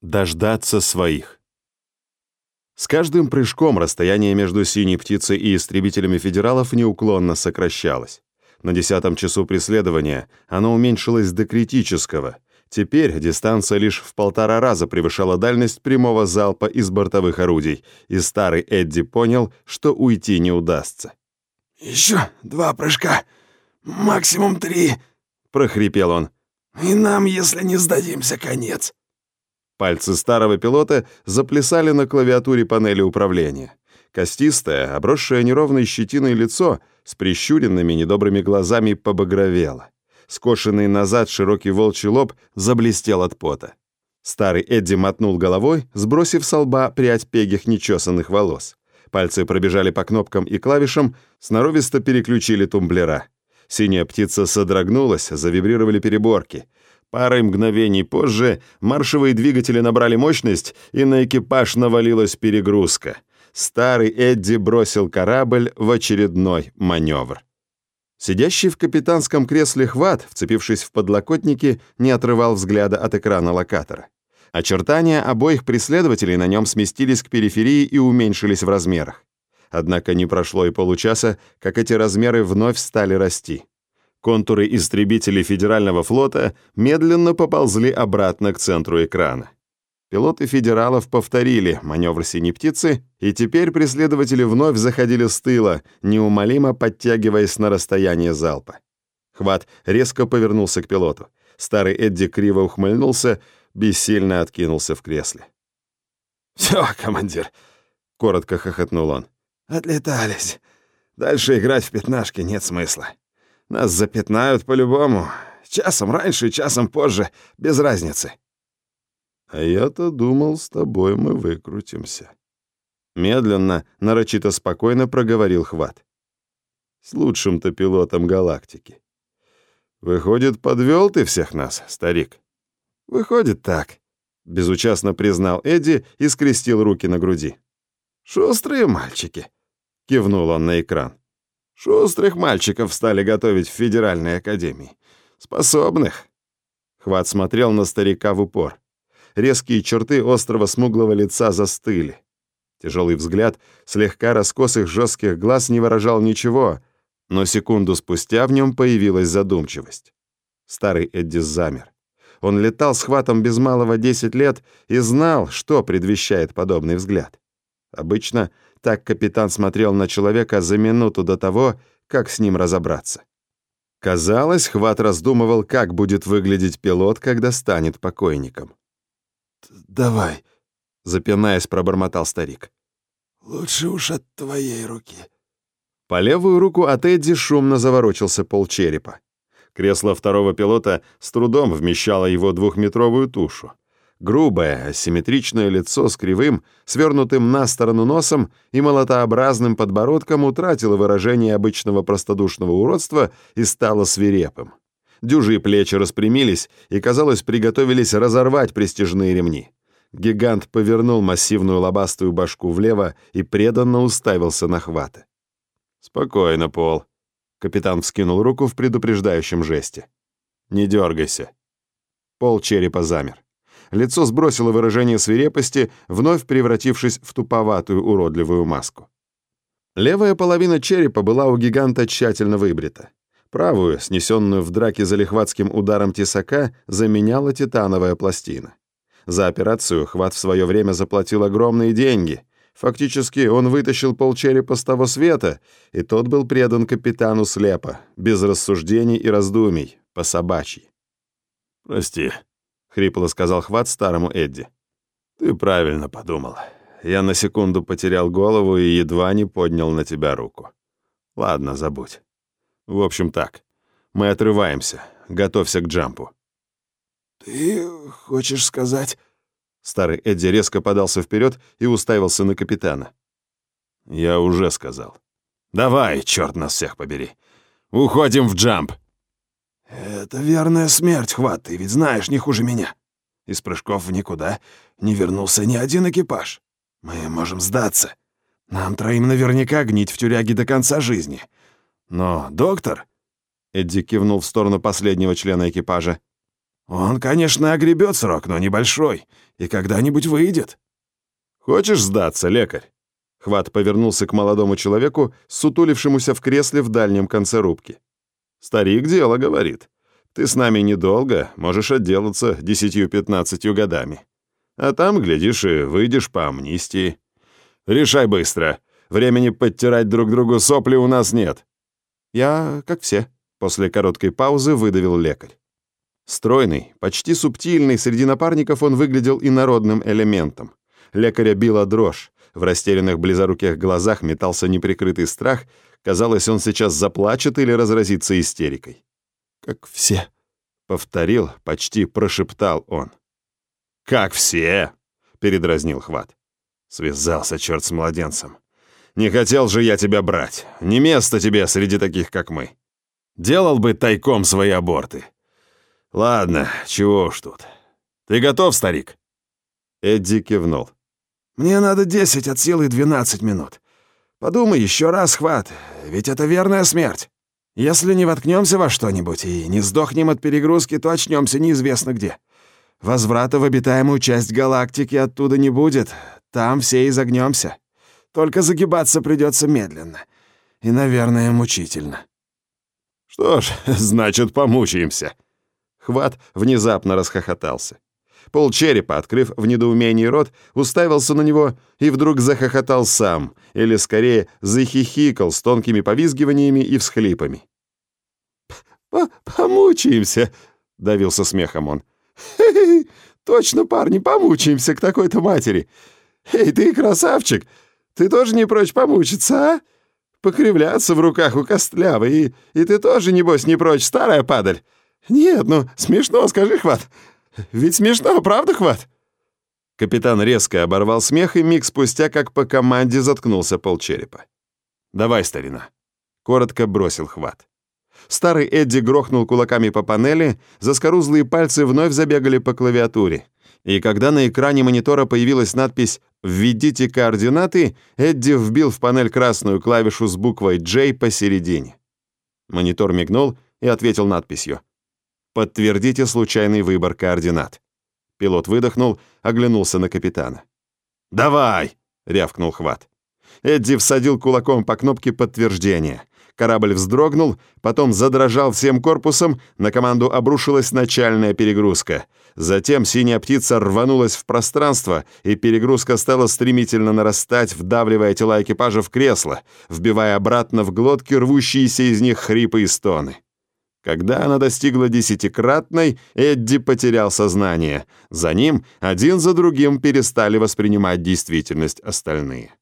Дождаться своих. С каждым прыжком расстояние между синей птицей и истребителями федералов неуклонно сокращалось. На десятом часу преследования оно уменьшилось до критического. Теперь дистанция лишь в полтора раза превышала дальность прямого залпа из бортовых орудий, и старый Эдди понял, что уйти не удастся. «Еще два прыжка, максимум три», — прохрипел он. «И нам, если не сдадимся, конец». Пальцы старого пилота заплясали на клавиатуре панели управления. Костистое, обросшее неровной щетиной лицо с прищуренными недобрыми глазами побагровело. Скошенный назад широкий волчий лоб заблестел от пота. Старый Эдди мотнул головой, сбросив с лба прядь пегих нечесанных волос. Пальцы пробежали по кнопкам и клавишам, сноровисто переключили тумблера. Синяя птица содрогнулась, завибрировали переборки — Парой мгновений позже маршевые двигатели набрали мощность, и на экипаж навалилась перегрузка. Старый Эдди бросил корабль в очередной маневр. Сидящий в капитанском кресле хват, вцепившись в подлокотники, не отрывал взгляда от экрана локатора. Очертания обоих преследователей на нем сместились к периферии и уменьшились в размерах. Однако не прошло и получаса, как эти размеры вновь стали расти. Контуры истребителей Федерального флота медленно поползли обратно к центру экрана. Пилоты федералов повторили маневр «Синей птицы», и теперь преследователи вновь заходили с тыла, неумолимо подтягиваясь на расстояние залпа. Хват резко повернулся к пилоту. Старый Эдди криво ухмыльнулся, бессильно откинулся в кресле. «Все, командир», — коротко хохотнул он. «Отлетались. Дальше играть в пятнашки нет смысла». Нас запятнают по-любому. Часом раньше, часом позже, без разницы. А я-то думал, с тобой мы выкрутимся. Медленно, нарочито спокойно проговорил Хват. С лучшим-то пилотом галактики. Выходит, подвел ты всех нас, старик? Выходит так, безучастно признал Эдди и скрестил руки на груди. Шустрые мальчики, кивнул он на экран. Шустрых мальчиков стали готовить в Федеральной академии. Способных. Хват смотрел на старика в упор. Резкие черты острого смуглого лица застыли. Тяжелый взгляд слегка раскосых жестких глаз не выражал ничего, но секунду спустя в нем появилась задумчивость. Старый Эдди замер. Он летал с хватом без малого 10 лет и знал, что предвещает подобный взгляд. Обычно так капитан смотрел на человека за минуту до того, как с ним разобраться. Казалось, Хват раздумывал, как будет выглядеть пилот, когда станет покойником. «Давай», — запинаясь, пробормотал старик. «Лучше уж от твоей руки». По левую руку от Эдди шумно заворочился полчерепа. Кресло второго пилота с трудом вмещало его двухметровую тушу. Грубое, асимметричное лицо с кривым, свернутым на сторону носом и молотообразным подбородком утратило выражение обычного простодушного уродства и стало свирепым. Дюжие плечи распрямились и, казалось, приготовились разорвать престижные ремни. Гигант повернул массивную лобастую башку влево и преданно уставился на хваты. «Спокойно, Пол». Капитан вскинул руку в предупреждающем жесте. «Не дергайся». Пол черепа замер. Лицо сбросило выражение свирепости, вновь превратившись в туповатую уродливую маску. Левая половина черепа была у гиганта тщательно выбрита. Правую, снесенную в драке за лихватским ударом тесака, заменяла титановая пластина. За операцию Хват в свое время заплатил огромные деньги. Фактически он вытащил полчерепа с того света, и тот был предан капитану слепо, без рассуждений и раздумий, по собачьи. «Прости», — хрипло сказал Хват старому Эдди. «Ты правильно подумал. Я на секунду потерял голову и едва не поднял на тебя руку. Ладно, забудь. В общем так, мы отрываемся. Готовься к джампу». «Ты хочешь сказать...» Старый Эдди резко подался вперед и уставился на капитана. «Я уже сказал. Давай, черт нас всех побери. Уходим в джамп!» «Это верная смерть, Хват, ты ведь знаешь, не хуже меня. Из прыжков в никуда не вернулся ни один экипаж. Мы можем сдаться. Нам троим наверняка гнить в тюряге до конца жизни. Но доктор...» Эдди кивнул в сторону последнего члена экипажа. Он, конечно, огребет срок, но небольшой, и когда-нибудь выйдет. Хочешь сдаться, лекарь? Хват повернулся к молодому человеку, сутулившемуся в кресле в дальнем конце рубки. Старик дело говорит. Ты с нами недолго, можешь отделаться десятью-пятнадцатью годами. А там, глядишь, и выйдешь по амнистии. Решай быстро. Времени подтирать друг другу сопли у нас нет. Я, как все, после короткой паузы выдавил лекарь. Стройный, почти субтильный, среди напарников он выглядел инородным элементом. Лекаря била дрожь, в растерянных близоруких глазах метался неприкрытый страх, казалось, он сейчас заплачет или разразится истерикой. «Как все», — повторил, почти прошептал он. «Как все?» — передразнил Хват. Связался черт с младенцем. Не хотел же я тебя брать. Не место тебе среди таких, как мы. Делал бы тайком свои аборты. Ладно, чего уж тут. Ты готов, старик?» Эдди кивнул. «Мне надо десять от силы двенадцать минут. Подумай еще раз, хват, ведь это верная смерть. Если не воткнемся во что-нибудь и не сдохнем от перегрузки, то очнемся неизвестно где. Возврата в обитаемую часть галактики оттуда не будет, там все изогнемся». Только загибаться придется медленно. И, наверное, мучительно. Что ж, значит, помучаемся. Хват внезапно расхохотался. Пол черепа, открыв в недоумении рот, уставился на него и вдруг захохотал сам, или скорее захихикал с тонкими повизгиваниями и всхлипами. «Помучаемся», — давился смехом он. точно, парни, помучаемся к такой-то матери. Эй, ты красавчик, ты тоже не прочь помучиться, а? Покривляться в руках у костлявой, и, и ты тоже, небось, не прочь, старая падаль. Нет, ну, смешно, скажи, Хват. Ведь смешно, правда, Хват?» Капитан резко оборвал смех и миг спустя, как по команде, заткнулся полчерепа. «Давай, старина», — коротко бросил Хват. Старый Эдди грохнул кулаками по панели, заскорузлые пальцы вновь забегали по клавиатуре. И когда на экране монитора появилась надпись «Введите координаты», Эдди вбил в панель красную клавишу с буквой J посередине. Монитор мигнул и ответил надписью. «Подтвердите случайный выбор координат». Пилот выдохнул, оглянулся на капитана. «Давай!» — рявкнул Хват. Эдди всадил кулаком по кнопке подтверждения. Корабль вздрогнул, потом задрожал всем корпусом, на команду обрушилась начальная перегрузка. Затем синяя птица рванулась в пространство, и перегрузка стала стремительно нарастать, вдавливая тела экипажа в кресло, вбивая обратно в глотки рвущиеся из них хрипы и стоны. Когда она достигла десятикратной, Эдди потерял сознание. За ним один за другим перестали воспринимать действительность остальные.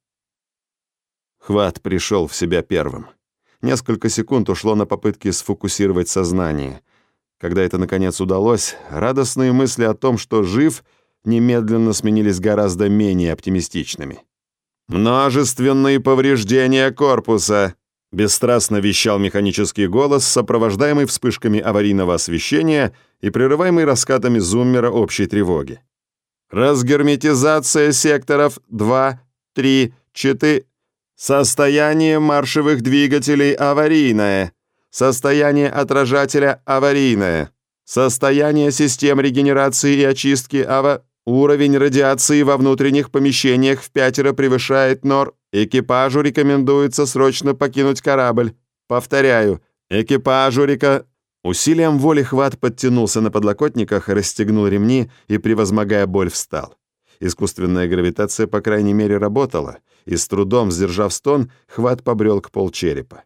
Хват пришел в себя первым. Несколько секунд ушло на попытки сфокусировать сознание. Когда это наконец удалось, радостные мысли о том, что жив, немедленно сменились гораздо менее оптимистичными. «Множественные повреждения корпуса», — бесстрастно вещал механический голос, сопровождаемый вспышками аварийного освещения и прерываемый раскатами зуммера общей тревоги. «Разгерметизация секторов 2, 3, 4...» Состояние маршевых двигателей аварийное. Состояние отражателя аварийное. Состояние систем регенерации и очистки ава... Уровень радиации во внутренних помещениях в пятеро превышает нор. Экипажу рекомендуется срочно покинуть корабль. Повторяю, экипажу река... Усилием воли хват подтянулся на подлокотниках, расстегнул ремни и, превозмогая боль, встал. Искусственная гравитация, по крайней мере, работала, и с трудом сдержав стон, хват побрел к полчерепа.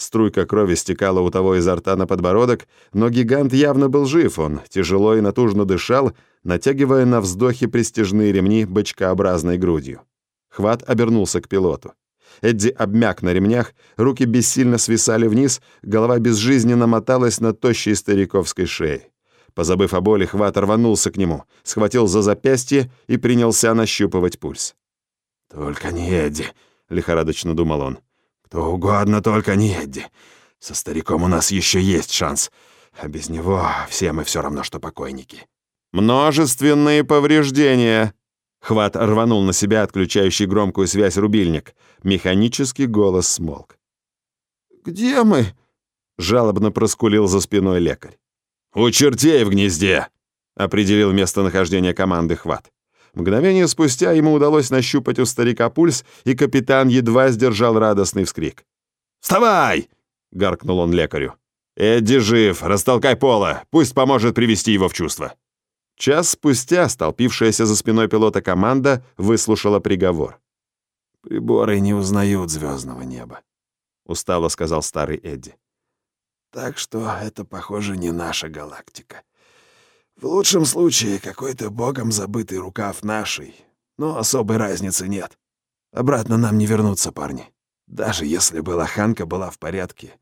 Струйка крови стекала у того изо рта на подбородок, но гигант явно был жив, он тяжело и натужно дышал, натягивая на вздохе престижные ремни бочкообразной грудью. Хват обернулся к пилоту. Эдди обмяк на ремнях, руки бессильно свисали вниз, голова безжизненно моталась на тощей стариковской шее. Позабыв о боли, Хват рванулся к нему, схватил за запястье и принялся нащупывать пульс. «Только не Эдди», — лихорадочно думал он. «Кто угодно, только не Эдди. Со стариком у нас еще есть шанс, а без него все мы все равно, что покойники». «Множественные повреждения!» Хват рванул на себя отключающий громкую связь рубильник. Механический голос смолк. «Где мы?» — жалобно проскулил за спиной лекарь. «У чертей в гнезде!» — определил местонахождение команды Хват. Мгновение спустя ему удалось нащупать у старика пульс, и капитан едва сдержал радостный вскрик. «Вставай!» — гаркнул он лекарю. «Эдди жив! Растолкай пола! Пусть поможет привести его в чувство!» Час спустя столпившаяся за спиной пилота команда выслушала приговор. «Приборы не узнают звездного неба», — устало сказал старый Эдди. «Так что это, похоже, не наша галактика. В лучшем случае какой-то богом забытый рукав нашей, но особой разницы нет. Обратно нам не вернуться, парни. Даже если бы лоханка была в порядке,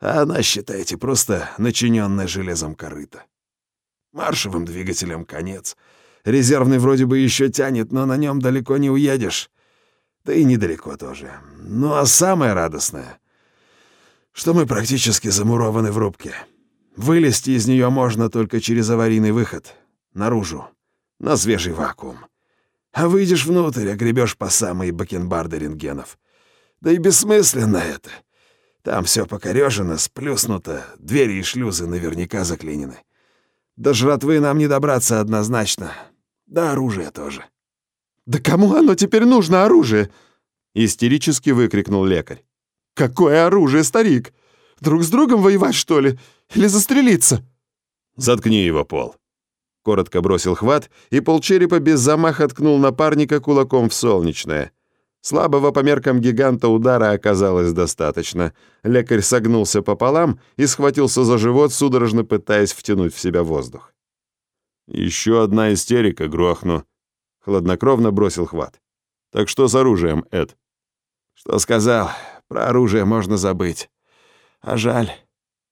а она, считайте, просто начиненная железом корыта. Маршевым двигателем конец. Резервный вроде бы еще тянет, но на нем далеко не уедешь. Да и недалеко тоже. Ну а самое радостное, что мы практически замурованы в рубке. Вылезти из нее можно только через аварийный выход, наружу, на свежий вакуум. А выйдешь внутрь, огребешь по самые бакенбарды рентгенов. Да и бессмысленно это. Там все покорежено, сплюснуто, двери и шлюзы наверняка заклинены. До жратвы нам не добраться однозначно. Да оружие тоже. «Да кому оно теперь нужно, оружие?» — истерически выкрикнул лекарь. «Какое оружие, старик? Друг с другом воевать, что ли? Или застрелиться?» «Заткни его, Пол!» Коротко бросил хват, и полчерепа без замаха ткнул напарника кулаком в солнечное. Слабого по меркам гиганта удара оказалось достаточно. Лекарь согнулся пополам и схватился за живот, судорожно пытаясь втянуть в себя воздух. «Еще одна истерика, грохну», — хладнокровно бросил хват. «Так что с оружием, Эд?» «Что сказал? Про оружие можно забыть. А жаль».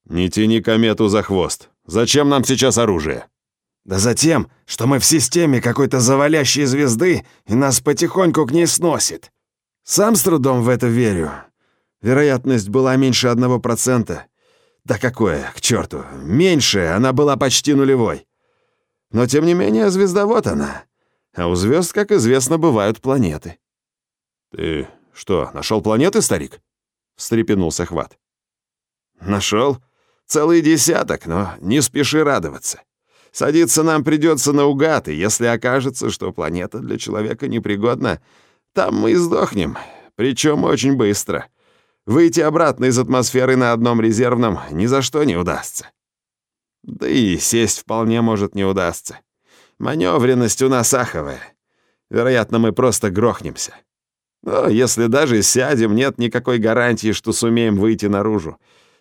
«Не тяни комету за хвост. Зачем нам сейчас оружие?» «Да затем, что мы в системе какой-то завалящей звезды, и нас потихоньку к ней сносит. Сам с трудом в это верю. Вероятность была меньше одного процента. Да какое, к черту, меньше, она была почти нулевой. Но тем не менее звезда вот она. А у звезд, как известно, бывают планеты». «Ты что, нашел планеты, старик?» — встрепенулся Хват. «Нашел?» Целый десяток, но не спеши радоваться. Садиться нам придется наугад, и если окажется, что планета для человека непригодна, там мы и сдохнем, причем очень быстро. Выйти обратно из атмосферы на одном резервном ни за что не удастся. Да и сесть вполне может не удастся. Маневренность у нас аховая. Вероятно, мы просто грохнемся. Но если даже сядем, нет никакой гарантии, что сумеем выйти наружу.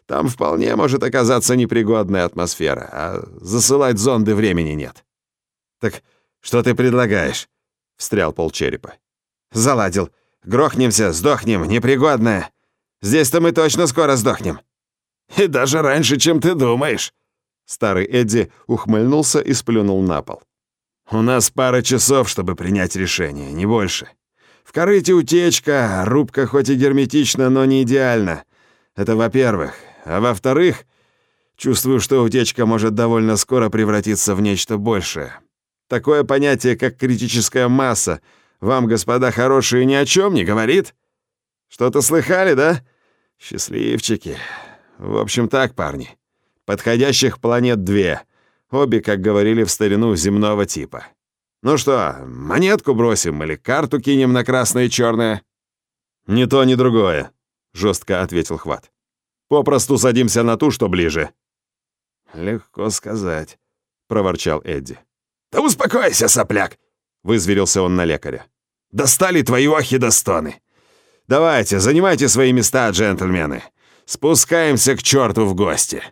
Там вполне может оказаться непригодная атмосфера, а засылать зонды времени нет. «Так что ты предлагаешь?» — встрял полчерепа. «Заладил. Грохнемся, сдохнем, непригодная. Здесь-то мы точно скоро сдохнем». «И даже раньше, чем ты думаешь». Старый Эдди ухмыльнулся и сплюнул на пол. «У нас пара часов, чтобы принять решение, не больше. В корыте утечка, рубка хоть и герметична, но не идеальна. Это во-первых. А во-вторых, чувствую, что утечка может довольно скоро превратиться в нечто большее. Такое понятие, как критическая масса, вам, господа хорошие, ни о чем не говорит? Что-то слыхали, да? Счастливчики. В общем так, парни. Подходящих планет две. Обе, как говорили в старину, земного типа. Ну что, монетку бросим или карту кинем на красное и черное? «Ни то, ни другое», — жестко ответил Хват. Попросту садимся на ту, что ближе». «Легко сказать», — проворчал Эдди. «Да успокойся, сопляк!» — вызверился он на лекаря. «Достали твои охи до стоны. Давайте, занимайте свои места, джентльмены. Спускаемся к черту в гости».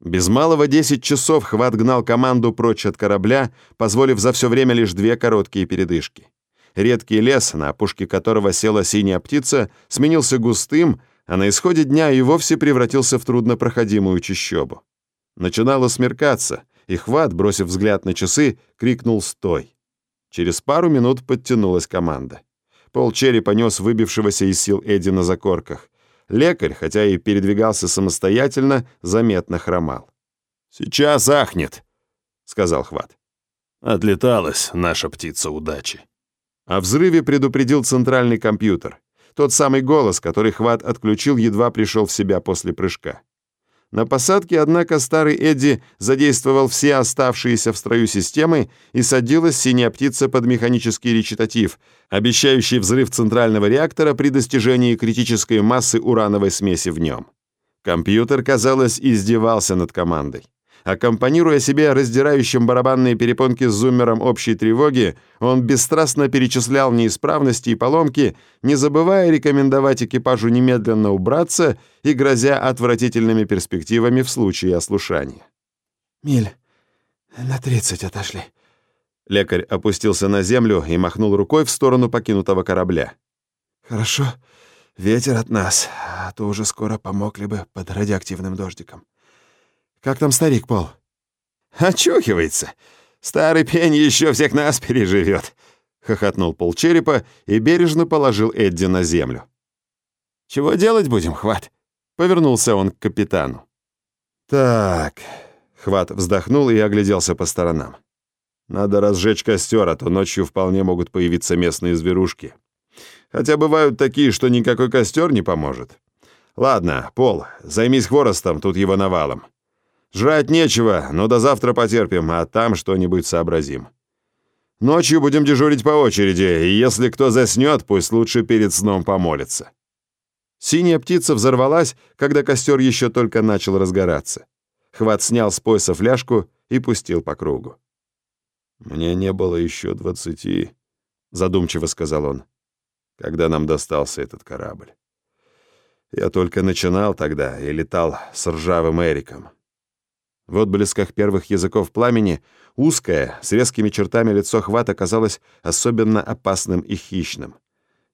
Без малого 10 часов Хват гнал команду прочь от корабля, позволив за все время лишь две короткие передышки. Редкий лес, на опушке которого села синяя птица, сменился густым, а на исходе дня и вовсе превратился в труднопроходимую чащобу. Начинало смеркаться, и Хват, бросив взгляд на часы, крикнул «Стой!». Через пару минут подтянулась команда. Пол черепа нес выбившегося из сил Эдди на закорках. Лекарь, хотя и передвигался самостоятельно, заметно хромал. «Сейчас ахнет», — сказал Хват. Отлеталась наша птица удачи. О взрыве предупредил центральный компьютер. Тот самый голос, который Хват отключил, едва пришел в себя после прыжка. На посадке, однако, старый Эдди задействовал все оставшиеся в строю системы и садилась синяя птица под механический речитатив, обещающий взрыв центрального реактора при достижении критической массы урановой смеси в нем. Компьютер, казалось, издевался над командой. Аккомпанируя себе раздирающим барабанные перепонки с зуммером общей тревоги, он бесстрастно перечислял неисправности и поломки, не забывая рекомендовать экипажу немедленно убраться и грозя отвратительными перспективами в случае ослушания. «Миль, на тридцать отошли». Лекарь опустился на землю и махнул рукой в сторону покинутого корабля. «Хорошо, ветер от нас, а то уже скоро помокли бы под радиоактивным дождиком. Как там старик, Пол?» «Очухивается. Старый пень еще всех нас переживет», — хохотнул Пол Черепа и бережно положил Эдди на землю. «Чего делать будем, Хват?» — повернулся он к капитану. «Так...» — Хват вздохнул и огляделся по сторонам. «Надо разжечь костер, а то ночью вполне могут появиться местные зверушки. Хотя бывают такие, что никакой костер не поможет. Ладно, Пол, займись хворостом, тут его навалом. Жрать нечего, но до завтра потерпим, а там что-нибудь сообразим. Ночью будем дежурить по очереди, и если кто заснет, пусть лучше перед сном помолится». Синяя птица взорвалась, когда костер еще только начал разгораться. Хват снял с пояса фляжку и пустил по кругу. «Мне не было еще двадцати», — задумчиво сказал он, — «когда нам достался этот корабль. Я только начинал тогда и летал с ржавым Эриком. В отблесках первых языков пламени узкое, с резкими чертами лицо Хвата казалось особенно опасным и хищным.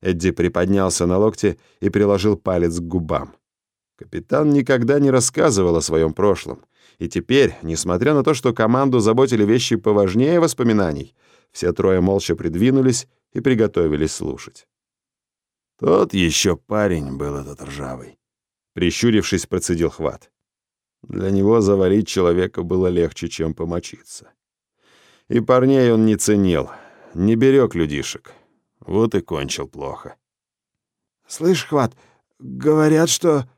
Эдди приподнялся на локте и приложил палец к губам. Капитан никогда не рассказывал о своем прошлом. И теперь, несмотря на то, что команду заботили вещи поважнее воспоминаний, все трое молча придвинулись и приготовились слушать. «Тот еще парень был этот ржавый», — прищурившись, процедил Хват. Для него завалить человека было легче, чем помочиться. И парней он не ценил, не берег людишек. Вот и кончил плохо. «Слышь, Хват, говорят, что...»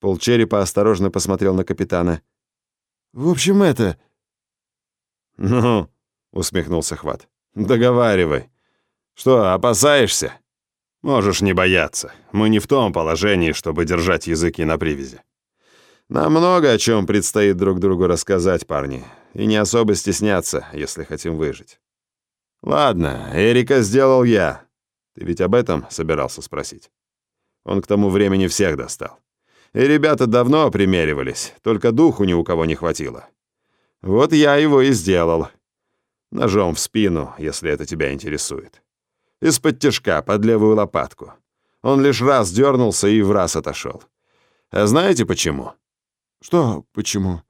Полчерепа осторожно посмотрел на капитана. «В общем, это...» «Ну...» — усмехнулся Хват. «Договаривай. Что, опасаешься?» «Можешь не бояться. Мы не в том положении, чтобы держать языки на привязи. Нам много о чем предстоит друг другу рассказать, парни, и не особо стесняться, если хотим выжить. Ладно, Эрика сделал я. Ты ведь об этом собирался спросить? Он к тому времени всех достал. И ребята давно примеривались, только духу ни у кого не хватило. Вот я его и сделал. Ножом в спину, если это тебя интересует. Из-под тяжка, под левую лопатку. Он лишь раз дернулся и в раз отошел. А знаете почему? «Что почему?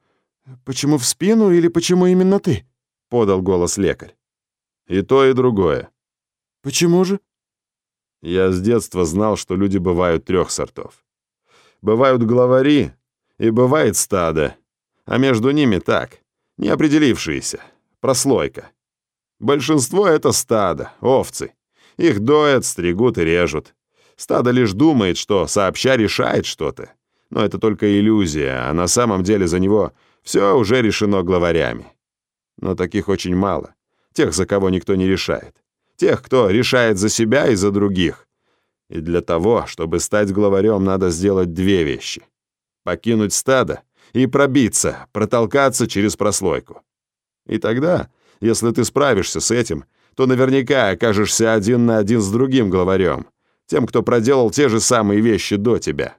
Почему в спину или почему именно ты?» — подал голос лекарь. «И то, и другое». «Почему же?» Я с детства знал, что люди бывают трех сортов. Бывают главари и бывает стадо, а между ними так, неопределившиеся, прослойка. Большинство — это стадо, овцы. Их доят, стригут и режут. Стадо лишь думает, что сообща решает что-то, но это только иллюзия, а на самом деле за него все уже решено главарями. Но таких очень мало. Тех, за кого никто не решает. Тех, кто решает за себя и за других. И для того, чтобы стать главарем, надо сделать две вещи. Покинуть стадо и пробиться, протолкаться через прослойку. И тогда, если ты справишься с этим, то наверняка окажешься один на один с другим главарем, тем, кто проделал те же самые вещи до тебя.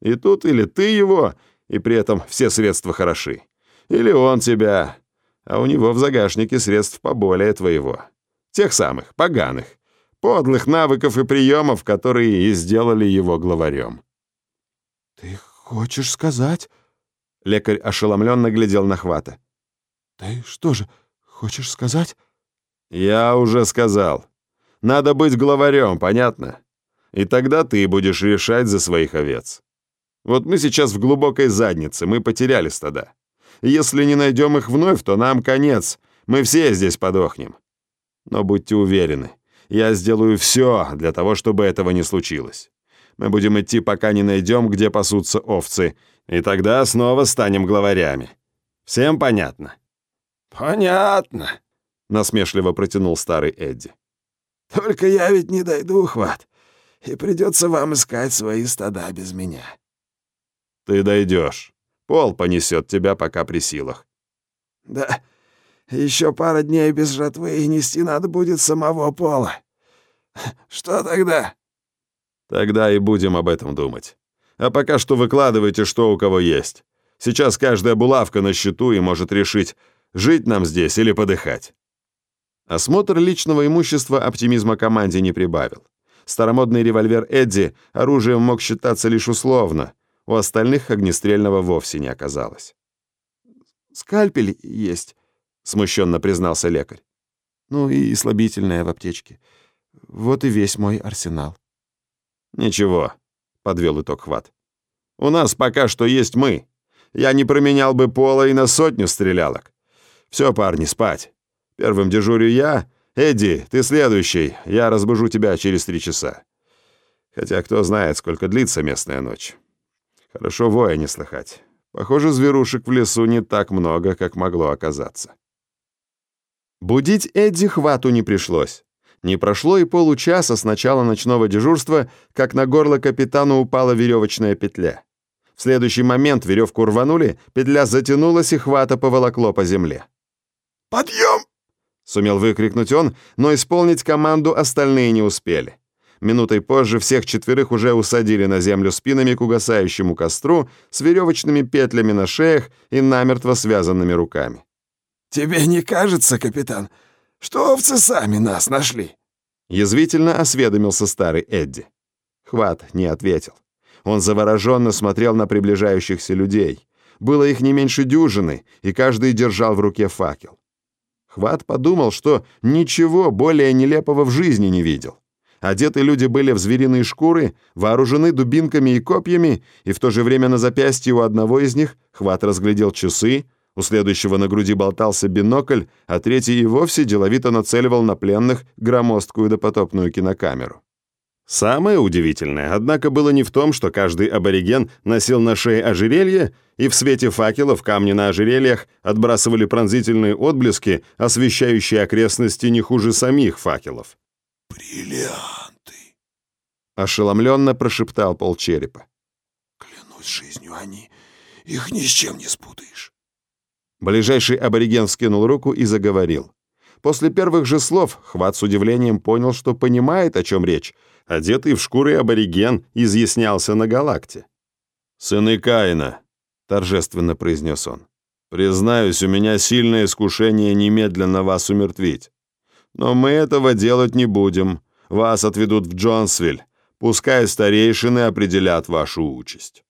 И тут или ты его, и при этом все средства хороши, или он тебя, а у него в загашнике средств поболее твоего. Тех самых, поганых, подлых навыков и приемов, которые и сделали его главарем. «Ты хочешь сказать?» Лекарь ошеломленно глядел на Хвата. «Ты что же, хочешь сказать?» «Я уже сказал. Надо быть главарем, понятно? И тогда ты будешь решать за своих овец. Вот мы сейчас в глубокой заднице, мы потеряли стада. Если не найдем их вновь, то нам конец. Мы все здесь подохнем. Но будьте уверены, я сделаю все для того, чтобы этого не случилось. Мы будем идти, пока не найдем, где пасутся овцы. И тогда снова станем главарями. Всем понятно?» «Понятно», — насмешливо протянул старый Эдди. «Только я ведь не дойду, хват, и придется вам искать свои стада без меня». «Ты дойдешь. Пол понесет тебя пока при силах». «Да, еще пара дней без жатвы, и нести надо будет самого Пола. Что тогда?» «Тогда и будем об этом думать. А пока что выкладывайте, что у кого есть. Сейчас каждая булавка на счету и может решить, жить нам здесь или подыхать». Осмотр личного имущества оптимизма команде не прибавил. Старомодный револьвер Эдди оружием мог считаться лишь условно, у остальных огнестрельного вовсе не оказалось. «Скальпель есть», — смущенно признался лекарь. «Ну и слабительное в аптечке. Вот и весь мой арсенал». «Ничего», — подвел итог Хват. «У нас пока что есть мы. Я не променял бы пола и на сотню стрелялок. Все, парни, спать. Первым дежурю я. Эдди, ты следующий. Я разбужу тебя через три часа. Хотя кто знает, сколько длится местная ночь. Хорошо воя не слыхать. Похоже, зверушек в лесу не так много, как могло оказаться. Будить Эдди хвату не пришлось. Не прошло и получаса с начала ночного дежурства, как на горло капитана упала веревочная петля. В следующий момент веревку рванули, петля затянулась и хвата поволокло по земле. «Подъем!» — сумел выкрикнуть он, но исполнить команду остальные не успели. Минутой позже всех четверых уже усадили на землю спинами к угасающему костру с веревочными петлями на шеях и намертво связанными руками. «Тебе не кажется, капитан, что овцы сами нас нашли?» Язвительно осведомился старый Эдди. Хват не ответил. Он завороженно смотрел на приближающихся людей. Было их не меньше дюжины, и каждый держал в руке факел. Хват подумал, что ничего более нелепого в жизни не видел. Одеты люди были в звериные шкуры, вооружены дубинками и копьями, и в то же время на запястье у одного из них Хват разглядел часы, у следующего на груди болтался бинокль, а третий и вовсе деловито нацеливал на пленных громоздкую допотопную кинокамеру. Самое удивительное, однако, было не в том, что каждый абориген носил на шее ожерелье, и в свете факелов камни на ожерельях отбрасывали пронзительные отблески, освещающие окрестности не хуже самих факелов. «Бриллианты!» — ошеломленно прошептал полчерепа. «Клянусь жизнью, они... Их ни с чем не спутаешь». Ближайший абориген вскинул руку и заговорил. После первых же слов Хват с удивлением понял, что понимает, о чем речь. Одетый в шкуры абориген изъяснялся на галакте. «Сыны Каина», — торжественно произнес он, — «признаюсь, у меня сильное искушение немедленно вас умертвить. Но мы этого делать не будем. Вас отведут в Джонсвиль. Пускай старейшины определят вашу участь».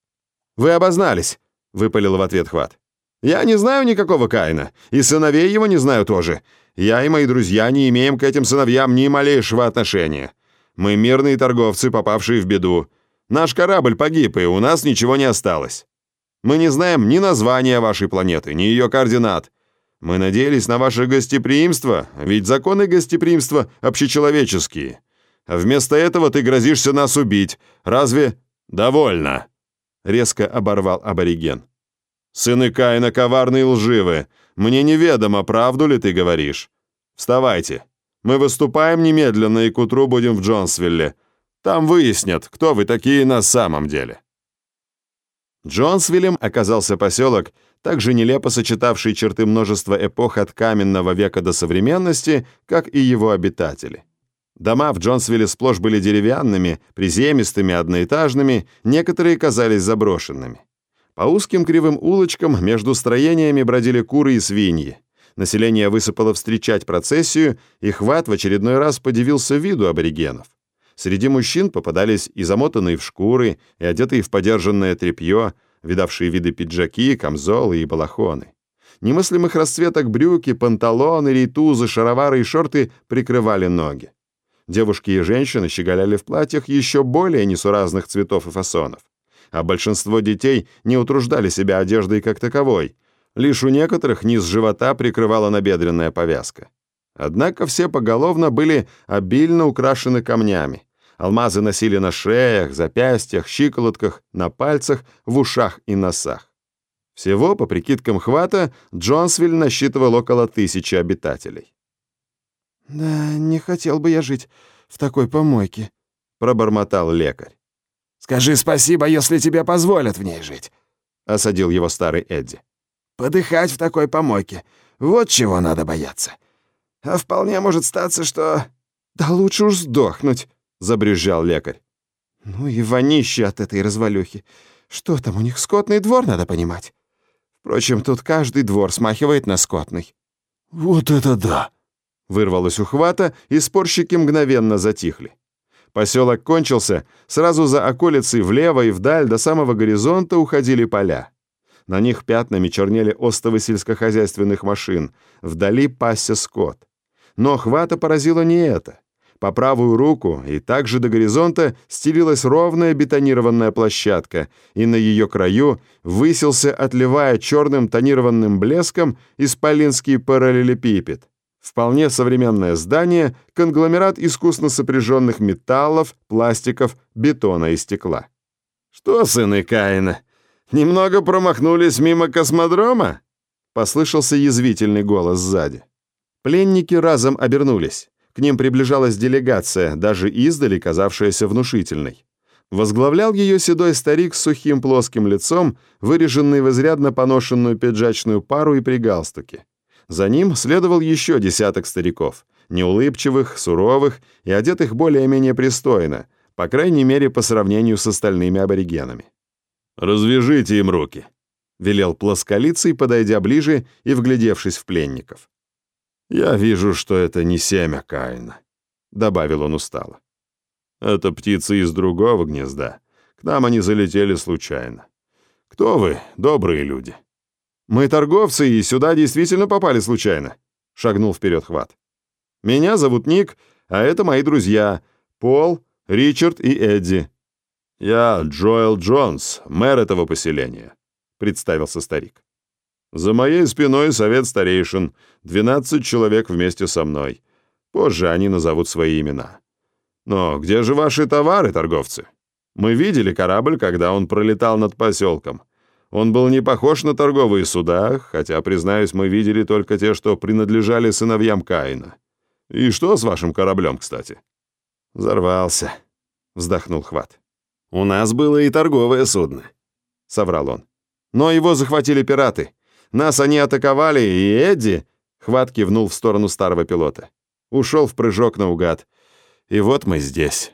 «Вы обознались», — выпалил в ответ Хват. «Я не знаю никакого Каина, и сыновей его не знаю тоже. Я и мои друзья не имеем к этим сыновьям ни малейшего отношения. Мы мирные торговцы, попавшие в беду. Наш корабль погиб, и у нас ничего не осталось. Мы не знаем ни названия вашей планеты, ни ее координат. Мы надеялись на ваше гостеприимство, ведь законы гостеприимства общечеловеческие. А вместо этого ты грозишься нас убить. Разве...» «Довольно!» — резко оборвал абориген. «Сыны Каина коварны и лживы. Мне неведомо, правду ли ты говоришь. Вставайте. Мы выступаем немедленно и к утру будем в Джонсвилле. Там выяснят, кто вы такие на самом деле». Джонсвиллем оказался поселок, также нелепо сочетавший черты множества эпох от каменного века до современности, как и его обитатели. Дома в Джонсвилле сплошь были деревянными, приземистыми, одноэтажными, некоторые казались заброшенными. По узким кривым улочкам между строениями бродили куры и свиньи. Население высыпало встречать процессию, и Хват в очередной раз подивился виду аборигенов. Среди мужчин попадались и замотанные в шкуры, и одетые в подержанное тряпье, видавшие виды пиджаки, камзолы и балахоны. Немыслимых расцветок брюки, панталоны, рейтузы, шаровары и шорты прикрывали ноги. Девушки и женщины щеголяли в платьях еще более несуразных цветов и фасонов. А большинство детей не утруждали себя одеждой как таковой. Лишь у некоторых низ живота прикрывала набедренная повязка. Однако все поголовно были обильно украшены камнями, Алмазы носили на шеях, запястьях, щиколотках, на пальцах, в ушах и носах. Всего, по прикидкам хвата, Джонсвиль насчитывал около тысячи обитателей. «Да не хотел бы я жить в такой помойке», — пробормотал лекарь. «Скажи спасибо, если тебе позволят в ней жить», — осадил его старый Эдди. «Подыхать в такой помойке — вот чего надо бояться. А вполне может статься, что...» «Да лучше уж сдохнуть», — забрюзжал лекарь. «Ну и вонище от этой развалюхи. Что там у них, скотный двор, надо понимать? Впрочем, тут каждый двор смахивает на скотный». «Вот это да!» — вырвалось ухвата, и спорщики мгновенно затихли. Поселок кончился, сразу за околицей влево и вдаль до самого горизонта уходили поля. На них пятнами чернели остовы сельскохозяйственных машин, вдали пасся скот. Но хвата поразило не это. По правую руку и также до горизонта стелилась ровная бетонированная площадка, и на ее краю высился, отливая черным тонированным блеском, исполинский параллелепипед. Вполне современное здание, конгломерат искусно сопряженных металлов, пластиков, бетона и стекла. «Что, сыны Каина, немного промахнулись мимо космодрома?» Послышался язвительный голос сзади. Пленники разом обернулись. К ним приближалась делегация, даже издали казавшаяся внушительной. Возглавлял ее седой старик с сухим плоским лицом, выреженный в изрядно поношенную пиджачную пару и при галстуке. За ним следовал еще десяток стариков, неулыбчивых, суровых и одетых более-менее пристойно, по крайней мере, по сравнению с остальными аборигенами. «Развяжите им руки», — велел плосколицый, подойдя ближе и вглядевшись в пленников. «Я вижу, что это не семя Каина», — добавил он устало. «Это птицы из другого гнезда. К нам они залетели случайно. Кто вы, добрые люди?» «Мы торговцы, и сюда действительно попали случайно», — шагнул вперед Хват. «Меня зовут Ник, а это мои друзья Пол, Ричард и Эдди». «Я Джоэл Джонс, мэр этого поселения», — представился старик. За моей спиной совет старейшин, 12 человек вместе со мной. Позже они назовут свои имена. Но где же ваши товары, торговцы? Мы видели корабль, когда он пролетал над поселком. Он был не похож на торговые суда, хотя, признаюсь, мы видели только те, что принадлежали сыновьям Каина. И что с вашим кораблем, кстати? Взорвался, вздохнул Хват. У нас было и торговое судно, соврал он. Но его захватили пираты. Нас они атаковали, и Эдди...» Хват кивнул в сторону старого пилота. Ушел в прыжок наугад. И вот мы здесь.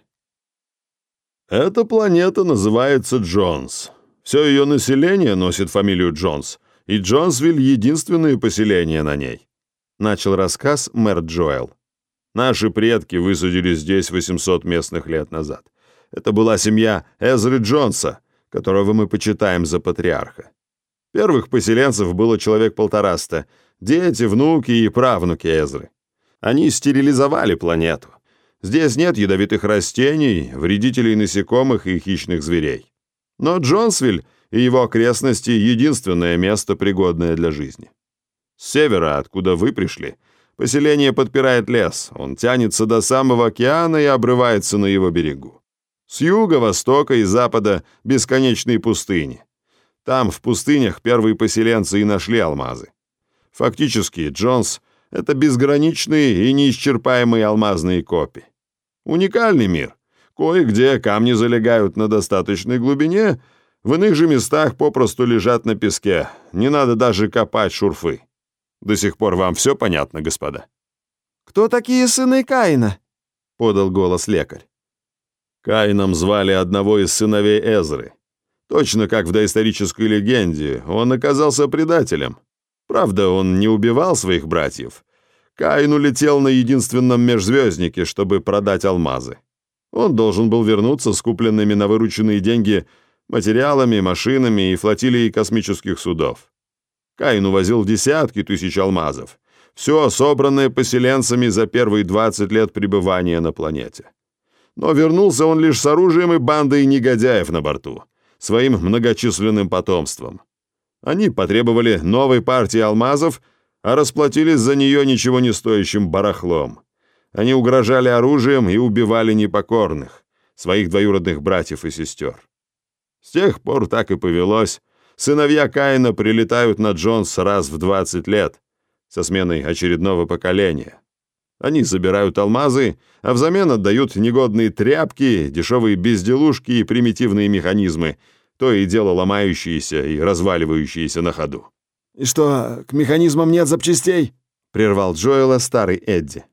«Эта планета называется Джонс. Все ее население носит фамилию Джонс, и Джонсвиль — единственное поселение на ней», — начал рассказ мэр Джоэл. «Наши предки высадили здесь 800 местных лет назад. Это была семья Эзры Джонса, которого мы почитаем за патриарха. Первых поселенцев было человек полтораста, дети, внуки и правнуки Эзры. Они стерилизовали планету. Здесь нет ядовитых растений, вредителей насекомых и хищных зверей. Но Джонсвиль и его окрестности — единственное место, пригодное для жизни. С севера, откуда вы пришли, поселение подпирает лес, он тянется до самого океана и обрывается на его берегу. С юга, востока и запада — бесконечные пустыни. Там, в пустынях, первые поселенцы и нашли алмазы. Фактически, Джонс — это безграничные и неисчерпаемые алмазные копи. Уникальный мир. Кое-где камни залегают на достаточной глубине, в иных же местах попросту лежат на песке. Не надо даже копать шурфы. До сих пор вам все понятно, господа? «Кто такие сыны Каина?» — подал голос лекарь. Каином звали одного из сыновей Эзры. Точно как в доисторической легенде, он оказался предателем. Правда, он не убивал своих братьев. Каин улетел на единственном межзвезднике, чтобы продать алмазы. Он должен был вернуться с купленными на вырученные деньги материалами, машинами и флотилией космических судов. Каин увозил десятки тысяч алмазов. Все собранное поселенцами за первые 20 лет пребывания на планете. Но вернулся он лишь с оружием и бандой негодяев на борту своим многочисленным потомством. Они потребовали новой партии алмазов, а расплатились за нее ничего не стоящим барахлом. Они угрожали оружием и убивали непокорных. своих двоюродных братьев и сестер. С тех пор так и повелось. Сыновья Каина прилетают на Джонс раз в 20 лет, со сменой очередного поколения. Они забирают алмазы, а взамен отдают негодные тряпки, дешевые безделушки и примитивные механизмы, то и дело ломающиеся и разваливающиеся на ходу. «И что, к механизмам нет запчастей?» — прервал Джоэла старый Эдди.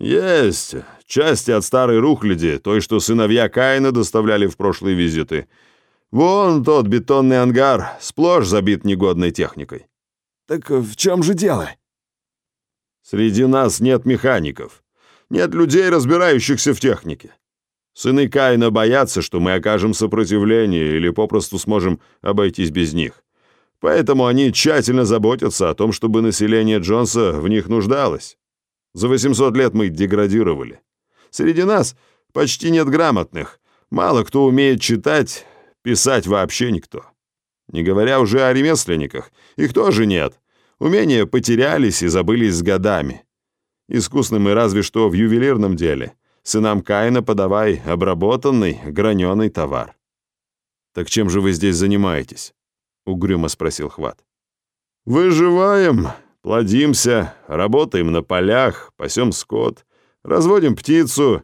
«Есть. Части от старой рухляди, той, что сыновья Каина доставляли в прошлые визиты. Вон тот бетонный ангар, сплошь забит негодной техникой». «Так в чем же дело?» Среди нас нет механиков. Нет людей, разбирающихся в технике. Сыны Каина боятся, что мы окажем сопротивление или попросту сможем обойтись без них. Поэтому они тщательно заботятся о том, чтобы население Джонса в них нуждалось. За 800 лет мы деградировали. Среди нас почти нет грамотных. Мало кто умеет читать, писать вообще никто. Не говоря уже о ремесленниках, их тоже нет. Умения потерялись и забылись с годами. Искусны мы разве что в ювелирном деле. Сынам Каина подавай обработанный, граненый товар. «Так чем же вы здесь занимаетесь?» — угрюмо спросил Хват. «Выживаем, плодимся, работаем на полях, пасем скот, разводим птицу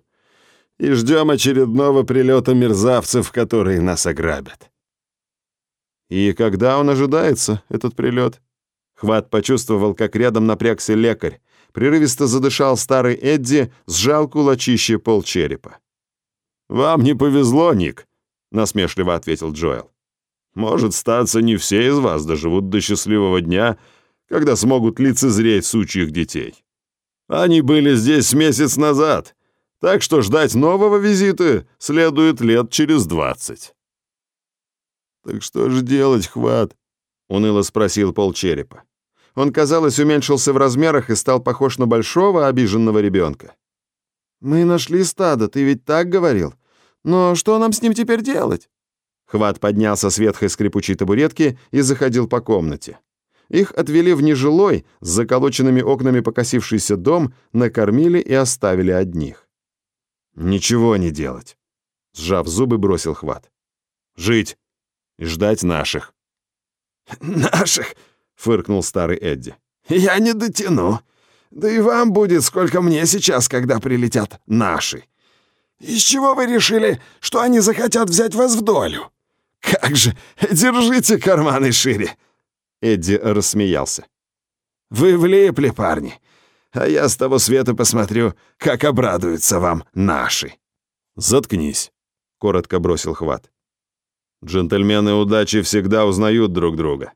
и ждем очередного прилета мерзавцев, которые нас ограбят». «И когда он ожидается, этот прилет?» Хват почувствовал, как рядом напрягся лекарь. Прерывисто задышал старый Эдди, сжал кулачище полчерепа. «Вам не повезло, Ник», — насмешливо ответил Джоэл. «Может, статься не все из вас доживут до счастливого дня, когда смогут лицезреть сучьих детей. Они были здесь месяц назад, так что ждать нового визита следует лет через двадцать». «Так что же делать, Хват?» — уныло спросил полчерепа. Он, казалось, уменьшился в размерах и стал похож на большого обиженного ребенка. «Мы нашли стадо, ты ведь так говорил? Но что нам с ним теперь делать?» Хват поднялся с ветхой скрипучей табуретки и заходил по комнате. Их отвели в нежилой, с заколоченными окнами покосившийся дом, накормили и оставили одних. «Ничего не делать», — сжав зубы, бросил Хват. «Жить и ждать наших». «Наших?» Фыркнул старый Эдди. «Я не дотяну. Да и вам будет, сколько мне сейчас, когда прилетят наши. Из чего вы решили, что они захотят взять вас в долю? Как же, держите карманы шире!» Эдди рассмеялся. «Вы влипли, парни, а я с того света посмотрю, как обрадуются вам наши». «Заткнись», — коротко бросил Хват. «Джентльмены удачи всегда узнают друг друга.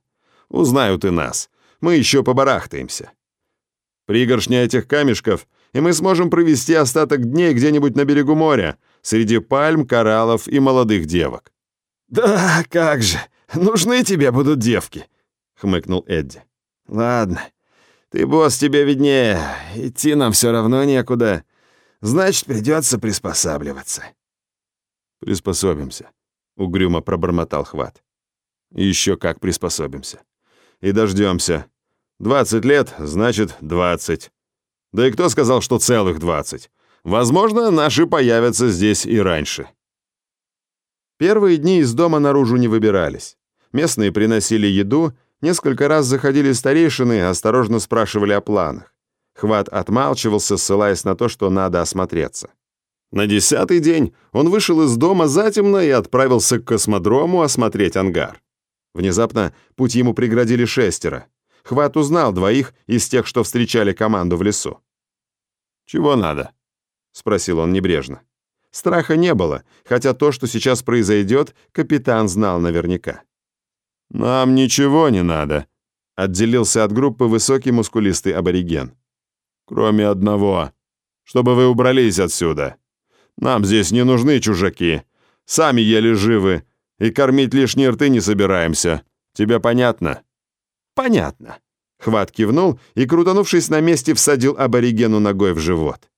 Узнают и нас. Мы еще побарахтаемся. Пригоршня этих камешков, и мы сможем провести остаток дней где-нибудь на берегу моря, среди пальм, кораллов и молодых девок». «Да, как же, нужны тебе будут девки», — хмыкнул Эдди. «Ладно, ты, босс, тебе виднее, идти нам все равно некуда. Значит, придется приспосабливаться». «Приспособимся», — угрюмо пробормотал Хват. «Еще как приспособимся» и дождемся. 20 лет, значит, 20. Да и кто сказал, что целых 20? Возможно, наши появятся здесь и раньше. Первые дни из дома наружу не выбирались. Местные приносили еду, несколько раз заходили старейшины осторожно спрашивали о планах. Хват отмалчивался, ссылаясь на то, что надо осмотреться. На десятый день он вышел из дома затемно и отправился к космодрому осмотреть ангар. Внезапно путь ему преградили шестеро. Хват узнал двоих из тех, что встречали команду в лесу. «Чего надо?» — спросил он небрежно. Страха не было, хотя то, что сейчас произойдет, капитан знал наверняка. «Нам ничего не надо», — отделился от группы высокий мускулистый абориген. «Кроме одного. Чтобы вы убрались отсюда. Нам здесь не нужны чужаки. Сами еле живы, и кормить лишние рты не собираемся. Тебе понятно?» «Понятно». Хват кивнул и, крутанувшись на месте, всадил аборигену ногой в живот.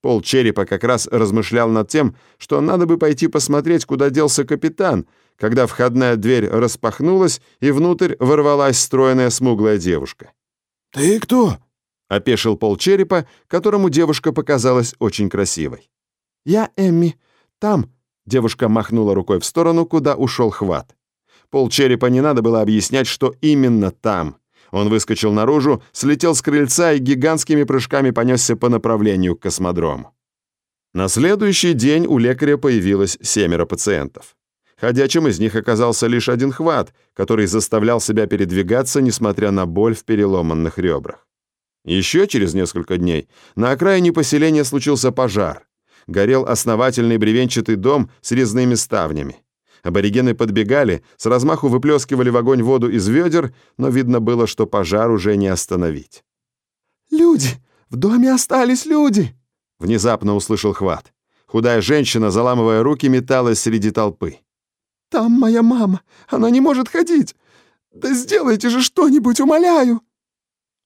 Пол черепа как раз размышлял над тем, что надо бы пойти посмотреть, куда делся капитан, когда входная дверь распахнулась, и внутрь ворвалась стройная смуглая девушка. «Ты кто?» — опешил пол черепа, которому девушка показалась очень красивой. «Я Эмми. Там, Девушка махнула рукой в сторону, куда ушел хват. Пол черепа не надо было объяснять, что именно там. Он выскочил наружу, слетел с крыльца и гигантскими прыжками понесся по направлению к космодрому. На следующий день у лекаря появилось семеро пациентов. Ходячим из них оказался лишь один хват, который заставлял себя передвигаться, несмотря на боль в переломанных ребрах. Еще через несколько дней на окраине поселения случился пожар. Горел основательный бревенчатый дом с резными ставнями. Аборигены подбегали, с размаху выплескивали в огонь воду из ведер, но видно было, что пожар уже не остановить. «Люди! В доме остались люди!» Внезапно услышал хват. Худая женщина, заламывая руки, металась среди толпы. «Там моя мама! Она не может ходить! Да сделайте же что-нибудь, умоляю!»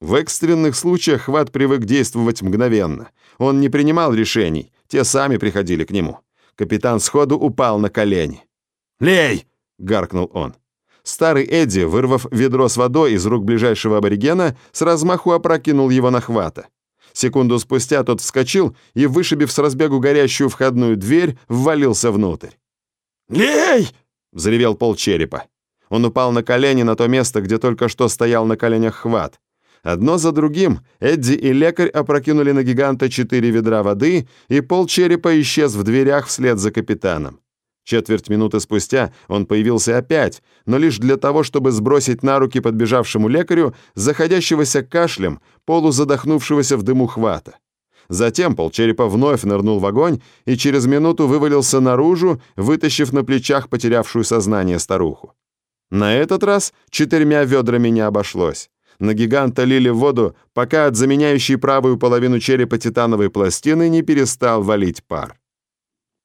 В экстренных случаях Хват привык действовать мгновенно. Он не принимал решений, те сами приходили к нему. Капитан сходу упал на колени. «Лей!» — гаркнул он. Старый Эдди, вырвав ведро с водой из рук ближайшего аборигена, с размаху опрокинул его на Хвата. Секунду спустя тот вскочил и, вышибив с разбегу горящую входную дверь, ввалился внутрь. «Лей!» — взревел полчерепа. Он упал на колени на то место, где только что стоял на коленях Хват. Одно за другим Эдди и лекарь опрокинули на гиганта четыре ведра воды, и полчерепа исчез в дверях вслед за капитаном. Четверть минуты спустя он появился опять, но лишь для того, чтобы сбросить на руки подбежавшему лекарю заходящегося кашлем, полузадохнувшегося в дыму хвата. Затем полчерепа вновь нырнул в огонь и через минуту вывалился наружу, вытащив на плечах потерявшую сознание старуху. На этот раз четырьмя ведрами не обошлось. На гиганта лили воду, пока от заменяющей правую половину черепа титановой пластины не перестал валить пар.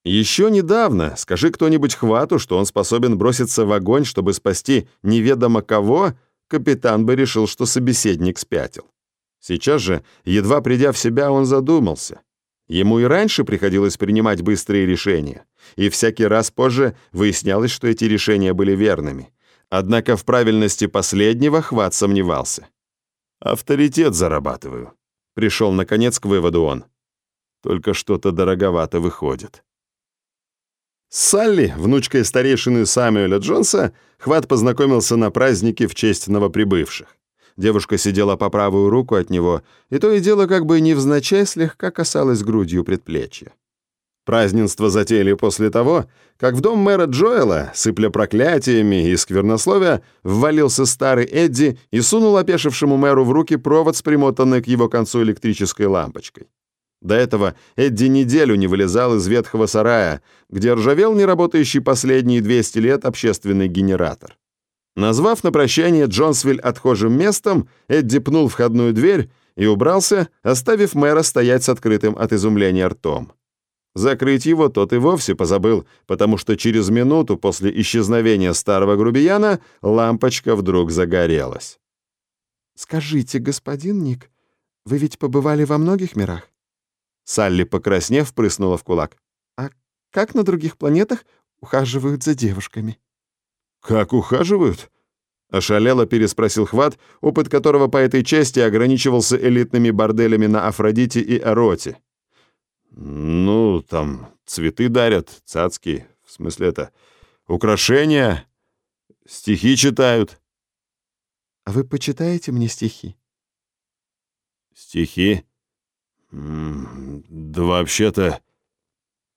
Еще недавно, скажи кто-нибудь хвату, что он способен броситься в огонь, чтобы спасти неведомо кого, капитан бы решил, что собеседник спятил. Сейчас же, едва придя в себя, он задумался. Ему и раньше приходилось принимать быстрые решения, и всякий раз позже выяснялось, что эти решения были верными. Однако в правильности последнего Хват сомневался. «Авторитет зарабатываю», — пришел, наконец, к выводу он. «Только что-то дороговато выходит». Салли, внучкой старейшины Самуэля Джонса, Хват познакомился на празднике в честь новоприбывших. Девушка сидела по правую руку от него, и то и дело как бы невзначай слегка касалась грудью предплечья. Празднество затеяли после того, как в дом мэра Джоэла, сыпля проклятиями и сквернословия, ввалился старый Эдди и сунул опешившему мэру в руки провод с примотанной к его концу электрической лампочкой. До этого Эдди неделю не вылезал из ветхого сарая, где ржавел неработающий последние 200 лет общественный генератор. Назвав на прощание Джонсвиль отхожим местом, Эдди пнул входную дверь и убрался, оставив мэра стоять с открытым от изумления ртом. Закрыть его тот и вовсе позабыл, потому что через минуту после исчезновения старого грубияна лампочка вдруг загорелась. «Скажите, господин Ник, вы ведь побывали во многих мирах?» Салли, покраснев, прыснула в кулак. «А как на других планетах ухаживают за девушками?» «Как ухаживают?» Ошалело переспросил Хват, опыт которого по этой части ограничивался элитными борделями на Афродите и Эроте. «Ну, там цветы дарят, цацки, в смысле это, украшения, стихи читают». «А вы почитаете мне стихи?» «Стихи?» «Да вообще-то...»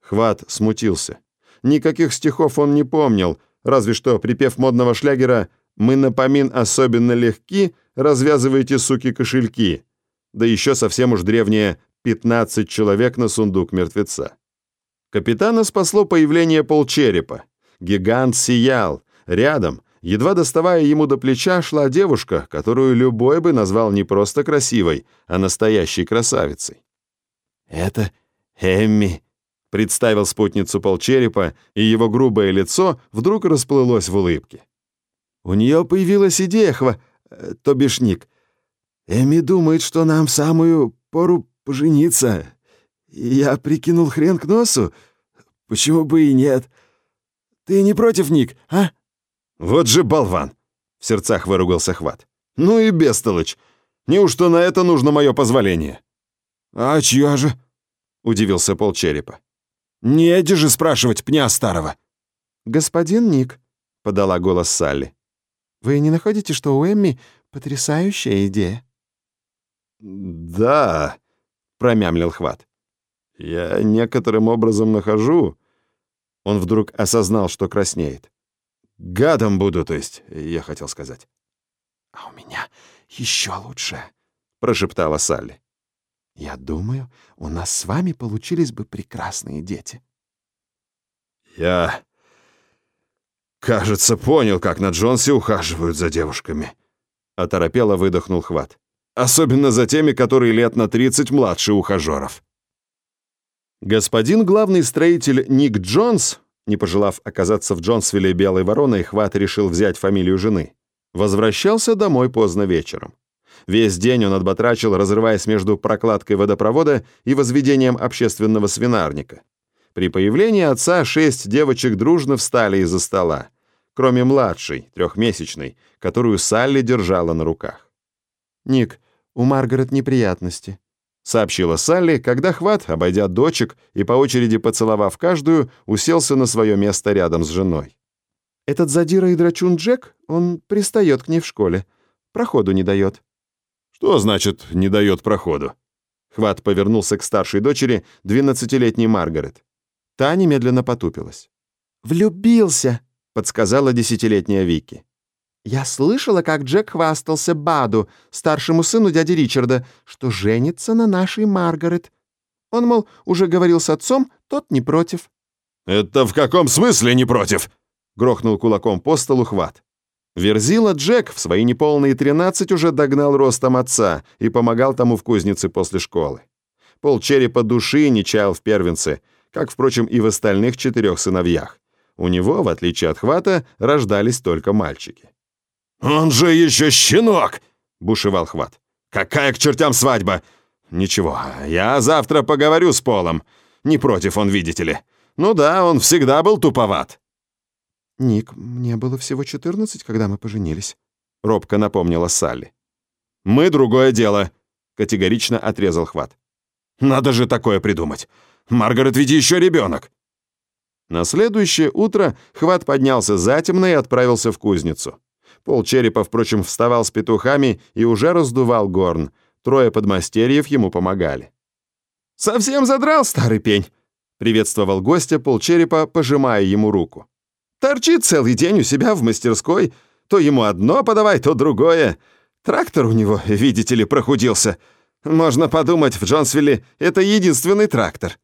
Хват смутился. Никаких стихов он не помнил, разве что припев модного шлягера «Мы на помин особенно легки, развязывайте, суки, кошельки», да еще совсем уж древнее «15 человек на сундук мертвеца». Капитана спасло появление полчерепа. Гигант сиял. Рядом, едва доставая ему до плеча, шла девушка, которую любой бы назвал не просто красивой, а настоящей красавицей. «Это Эмми», — представил спутницу полчерепа, и его грубое лицо вдруг расплылось в улыбке. «У нее появилась идея, хва... Э, то бишь Ник. Эми думает, что нам самую пору пожениться. Я прикинул хрен к носу. Почему бы и нет? Ты не против, Ник, а?» «Вот же болван!» — в сердцах выругался Хват. «Ну и бестолочь! Неужто на это нужно мое позволение?» «А чье же?» — удивился полчерепа. Не эти же спрашивать пня старого. «Господин Ник», — подала голос Салли, — «вы не находите, что у Эмми потрясающая идея?» «Да», — промямлил Хват. «Я некоторым образом нахожу...» Он вдруг осознал, что краснеет. «Гадом буду, то есть, я хотел сказать». «А у меня еще лучше», — прошептала Салли. «Я думаю, у нас с вами получились бы прекрасные дети». «Я «Кажется, понял, как на Джонсе ухаживают за девушками», — оторопело выдохнул Хват. «Особенно за теми, которые лет на 30 младше ухажеров». Господин главный строитель Ник Джонс, не пожелав оказаться в Джонсвилле белой вороной, Хват решил взять фамилию жены, возвращался домой поздно вечером. Весь день он отбатрачил, разрываясь между прокладкой водопровода и возведением общественного свинарника. При появлении отца шесть девочек дружно встали из-за стола, кроме младшей, трехмесячной, которую Салли держала на руках. «Ник, у Маргарет неприятности», — сообщила Салли, когда Хват, обойдя дочек и по очереди поцеловав каждую, уселся на свое место рядом с женой. «Этот задира и драчун Джек, он пристает к ней в школе. Проходу не дает». «Что значит «не дает проходу»?» Хват повернулся к старшей дочери, двенадцатилетней Маргарет. Та немедленно потупилась. «Влюбился», — подсказала десятилетняя Вики. «Я слышала, как Джек хвастался Баду, старшему сыну дяди Ричарда, что женится на нашей Маргарет. Он, мол, уже говорил с отцом, тот не против». «Это в каком смысле не против?» — грохнул кулаком по столу хват. Верзила Джек в свои неполные тринадцать уже догнал ростом отца и помогал тому в кузнице после школы. Пол черепа души не чаял в первенце, как, впрочем, и в остальных четырех сыновьях. У него, в отличие от Хвата, рождались только мальчики. «Он же еще щенок!» — бушевал Хват. «Какая к чертям свадьба?» «Ничего, я завтра поговорю с Полом. Не против он, видите ли. Ну да, он всегда был туповат». «Ник, мне было всего 14, когда мы поженились», — робко напомнила Салли. «Мы другое дело», — категорично отрезал Хват. «Надо же такое придумать. Маргарет ведь еще ребенок». На следующее утро Хват поднялся затемно и отправился в кузницу. Пол черепа, впрочем, вставал с петухами и уже раздувал горн. Трое подмастерьев ему помогали. «Совсем задрал старый пень!» — приветствовал гостя полчерепа, пожимая ему руку. «Торчит целый день у себя в мастерской. То ему одно подавай, то другое. Трактор у него, видите ли, прохудился. Можно подумать, в Джонсвилле это единственный трактор».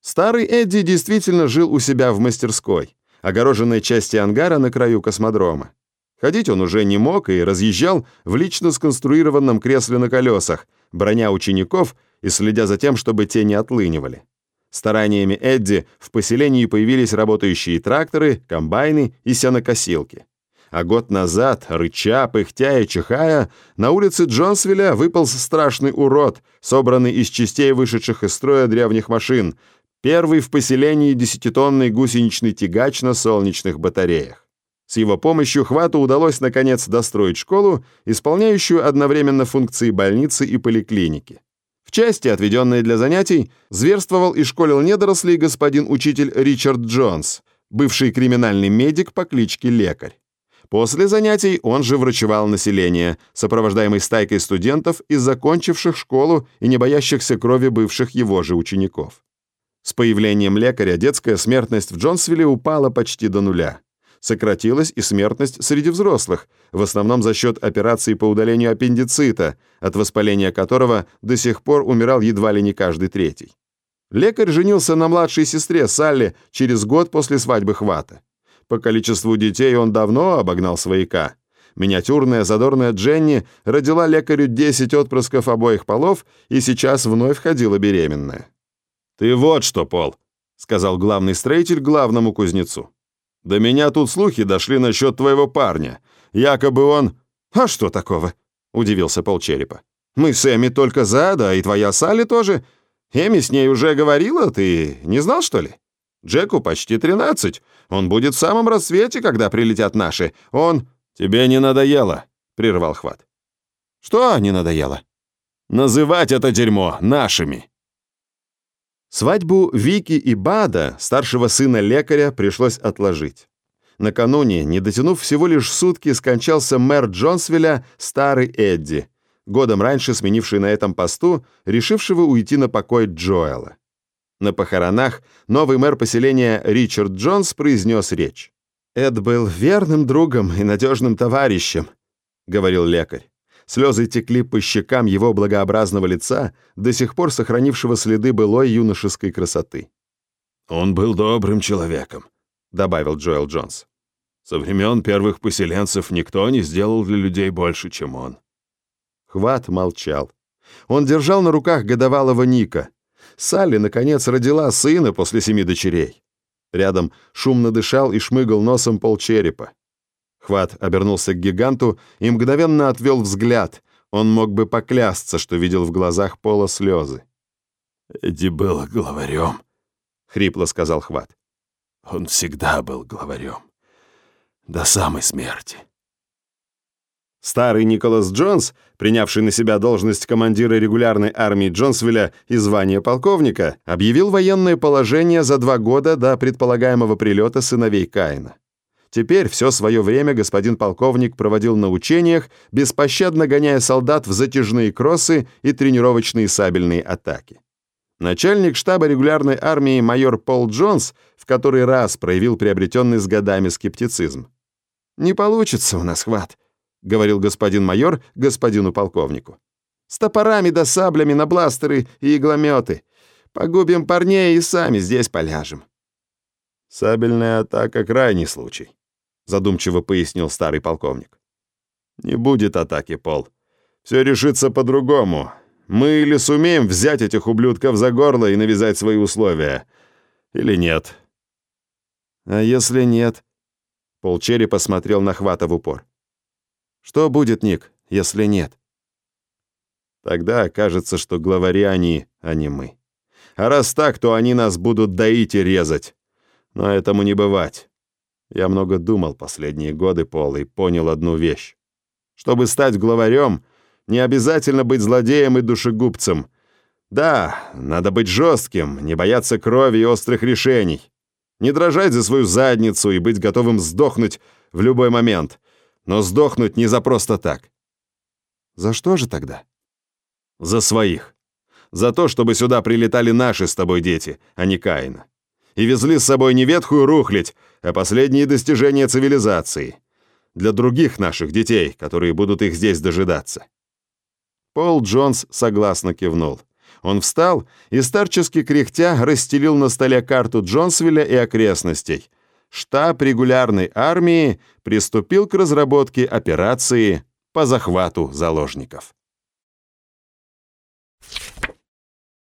Старый Эдди действительно жил у себя в мастерской, огороженной части ангара на краю космодрома. Ходить он уже не мог и разъезжал в лично сконструированном кресле на колесах, броня учеников и следя за тем, чтобы те не отлынивали. Стараниями Эдди в поселении появились работающие тракторы, комбайны и сенокосилки. А год назад, рыча, пыхтя и чихая, на улице Джонсвилля выполз страшный урод, собранный из частей вышедших из строя древних машин, Первый в поселении десятитонный гусеничный тягач на солнечных батареях. С его помощью Хвату удалось наконец достроить школу, исполняющую одновременно функции больницы и поликлиники. В части, отведенной для занятий, зверствовал и школил недорослей господин учитель Ричард Джонс, бывший криминальный медик по кличке Лекарь. После занятий он же врачевал население, сопровождаемый стайкой студентов из закончивших школу и не боящихся крови бывших его же учеников. С появлением лекаря детская смертность в Джонсвилле упала почти до нуля. Сократилась и смертность среди взрослых, в основном за счет операций по удалению аппендицита, от воспаления которого до сих пор умирал едва ли не каждый третий. Лекарь женился на младшей сестре Салли через год после свадьбы Хвата. По количеству детей он давно обогнал свояка. Миниатюрная задорная Дженни родила лекарю 10 отпрысков обоих полов и сейчас вновь ходила беременная. «Ты вот что, Пол», — сказал главный строитель главному кузнецу. «До меня тут слухи дошли насчет твоего парня. Якобы он...» «А что такого?» — удивился Пол Черепа. «Мы с Эми только за, да и твоя Салли тоже. Эми с ней уже говорила, ты не знал, что ли? Джеку почти тринадцать. Он будет в самом рассвете, когда прилетят наши. Он...» «Тебе не надоело?» — прервал Хват. «Что не надоело?» «Называть это дерьмо нашими». Свадьбу Вики и Бада, старшего сына лекаря, пришлось отложить. Накануне, не дотянув всего лишь сутки, скончался мэр Джонсвилля, старый Эдди, годом раньше сменивший на этом посту, решившего уйти на покой Джоэла. На похоронах новый мэр поселения Ричард Джонс произнес речь. «Эд был верным другом и надежным товарищем», — говорил лекарь. Слезы текли по щекам его благообразного лица, до сих пор сохранившего следы былой юношеской красоты. «Он был добрым человеком», — добавил Джоэл Джонс. «Со времен первых поселенцев никто не сделал для людей больше, чем он». Хват молчал. Он держал на руках годовалого Ника. Салли, наконец, родила сына после семи дочерей. Рядом шумно дышал и шмыгал носом полчерепа. Хват обернулся к гиганту и мгновенно отвел взгляд. Он мог бы поклясться, что видел в глазах Пола слезы. «Эдди был главарем», — хрипло сказал Хват. «Он всегда был главарем. До самой смерти». Старый Николас Джонс, принявший на себя должность командира регулярной армии Джонсвилля и звание полковника, объявил военное положение за два года до предполагаемого прилета сыновей Каина. Теперь все свое время господин полковник проводил на учениях, беспощадно гоняя солдат в затяжные кроссы и тренировочные сабельные атаки. Начальник штаба регулярной армии майор Пол Джонс в который раз проявил приобретенный с годами скептицизм. «Не получится у нас хват», — говорил господин майор господину полковнику. «С топорами да саблями на бластеры и иглометы. Погубим парней и сами здесь поляжем». «Сабельная атака — крайний случай», задумчиво пояснил старый полковник. Не будет атаки, Пол. Все решится по-другому. Мы или сумеем взять этих ублюдков за горло и навязать свои условия, или нет. А если нет? Полчери посмотрел на Хвата в упор. Что будет, Ник, если нет? Тогда окажется, что главари они, а не мы. А раз так, то они нас будут доить и резать. Но этому не бывать. Я много думал последние годы, Пол, и понял одну вещь. Чтобы стать главарем, не обязательно быть злодеем и душегубцем. Да, надо быть жестким, не бояться крови и острых решений. Не дрожать за свою задницу и быть готовым сдохнуть в любой момент. Но сдохнуть не за просто так. За что же тогда? За своих. За то, чтобы сюда прилетали наши с тобой дети, а не Каина и везли с собой не ветхую рухлядь, а последние достижения цивилизации. Для других наших детей, которые будут их здесь дожидаться. Пол Джонс согласно кивнул. Он встал и, старчески кряхтя, расстелил на столе карту Джонсвилля и окрестностей. Штаб регулярной армии приступил к разработке операции по захвату заложников.